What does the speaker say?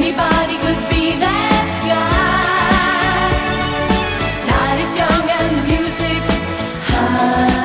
Anybody could be that guy. Night is young and the music's high.